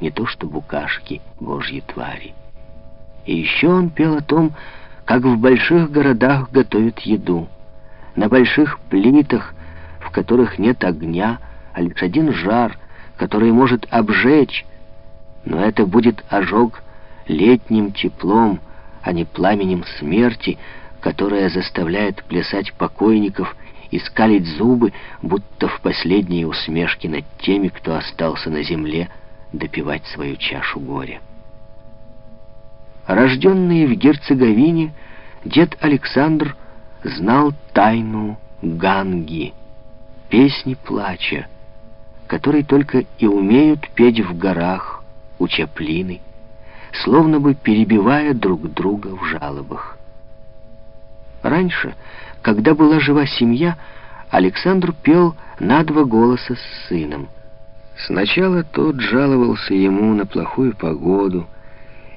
не то что букашки божьи твари. И еще он пел о том, как в больших городах готовят еду, на больших плитах, в которых нет огня, а лишь один жар, который может обжечь, но это будет ожог летним теплом, а не пламенем смерти, которая заставляет плясать покойников и скалить зубы, будто в последней усмешке над теми, кто остался на земле, допивать свою чашу горя. Рожденный в Герцеговине, дед Александр знал тайну ганги, песни плача, которые только и умеют петь в горах у Чаплины, словно бы перебивая друг друга в жалобах. Раньше, когда была жива семья, Александр пел на два голоса с сыном. Сначала тот жаловался ему на плохую погоду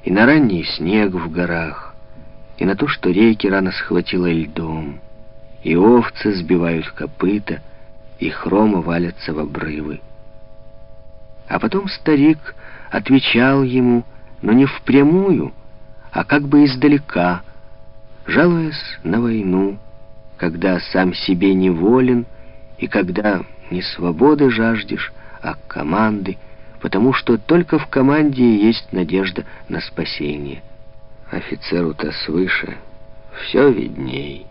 и на ранний снег в горах, и на то, что реки рано схватило льдом, и овцы сбивают копыта, и хрома валятся в обрывы. А потом старик отвечал ему, но не впрямую, а как бы издалека, жалуясь на войну, когда сам себе неволен и когда не свободы жаждешь, а команды, потому что только в команде есть надежда на спасение. Офицеру-то свыше все видней.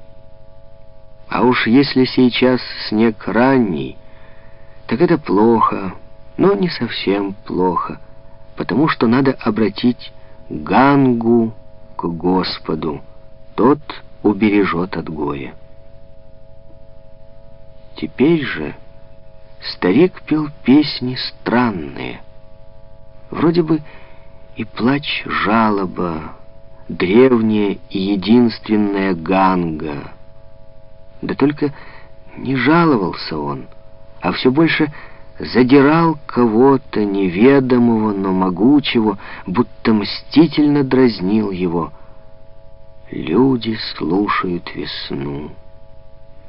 А уж если сейчас снег ранний, так это плохо, но не совсем плохо, потому что надо обратить Гангу к Господу. Тот убережет от горя. Теперь же старик пел песни странные. Вроде бы и плач жалоба, древняя и единственная Ганга. Да только не жаловался он, а все больше задирал кого-то неведомого, но могучего, будто мстительно дразнил его. Люди слушают весну,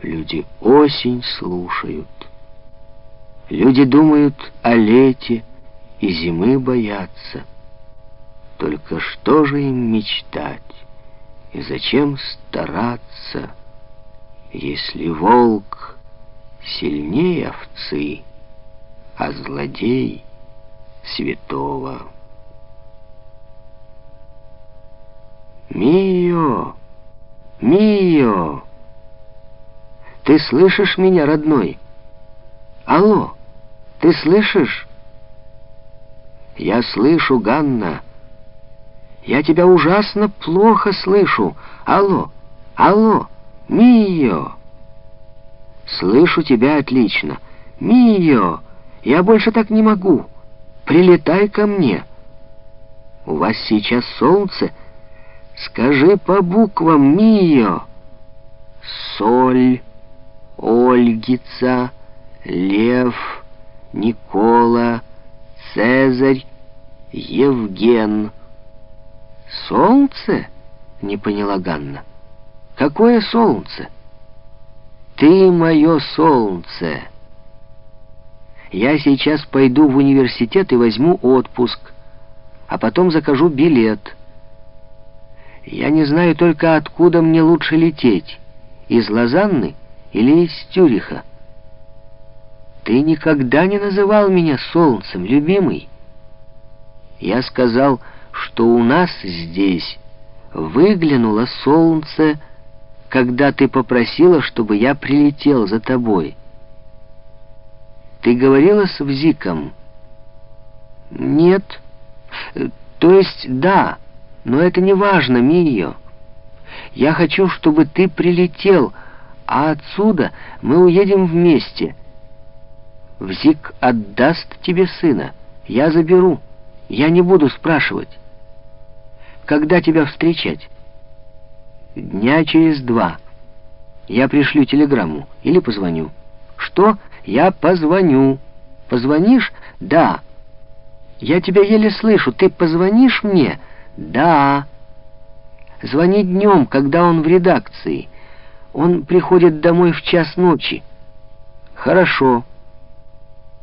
люди осень слушают. Люди думают о лете и зимы боятся. Только что же им мечтать и зачем стараться, если волк сильнее овцы, а злодей святого? Мио! Мио! Ты слышишь меня, родной? Алло! Ты слышишь? Я слышу, Ганна. Я тебя ужасно плохо слышу. Алло, алло, Мио. Слышу тебя отлично. Мио, я больше так не могу. Прилетай ко мне. У вас сейчас солнце. Скажи по буквам, Мио. Соль, Ольгица, Лев, Никола, Цезарь, Евген. Солнце? Не поняла Ганна. Какое солнце? Ты мое солнце. Я сейчас пойду в университет и возьму отпуск, а потом закажу билет. Я не знаю только, откуда мне лучше лететь, из Лозанны или из Тюриха. Ты никогда не называл меня солнцем, любимый. Я сказал, что у нас здесь выглянуло солнце, когда ты попросила, чтобы я прилетел за тобой. Ты говорила с Взиком? Нет. То есть да, но это не важно, Мио. Я хочу, чтобы ты прилетел, а отсюда мы уедем вместе — Взик отдаст тебе сына. Я заберу. Я не буду спрашивать. Когда тебя встречать? Дня через два. Я пришлю телеграмму или позвоню. Что? Я позвоню. Позвонишь? Да. Я тебя еле слышу. Ты позвонишь мне? Да. Звони днем, когда он в редакции. Он приходит домой в час ночи. Хорошо.